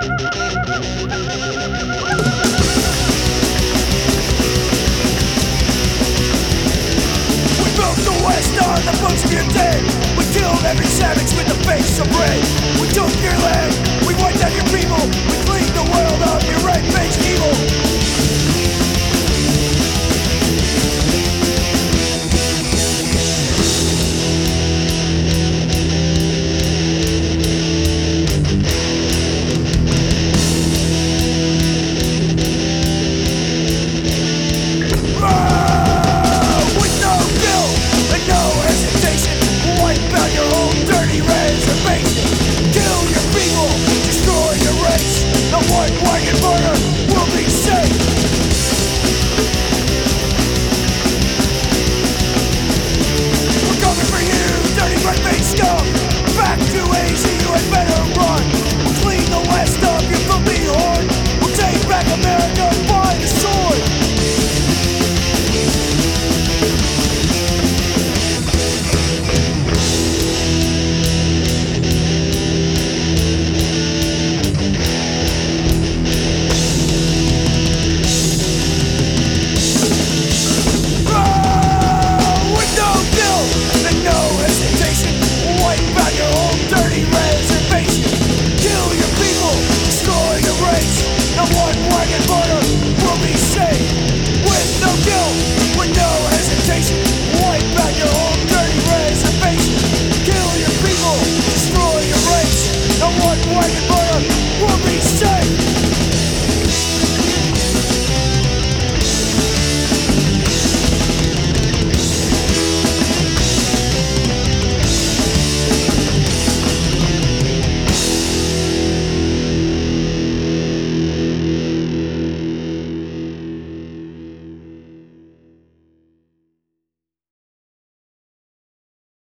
We broke the west on the books of your day. water.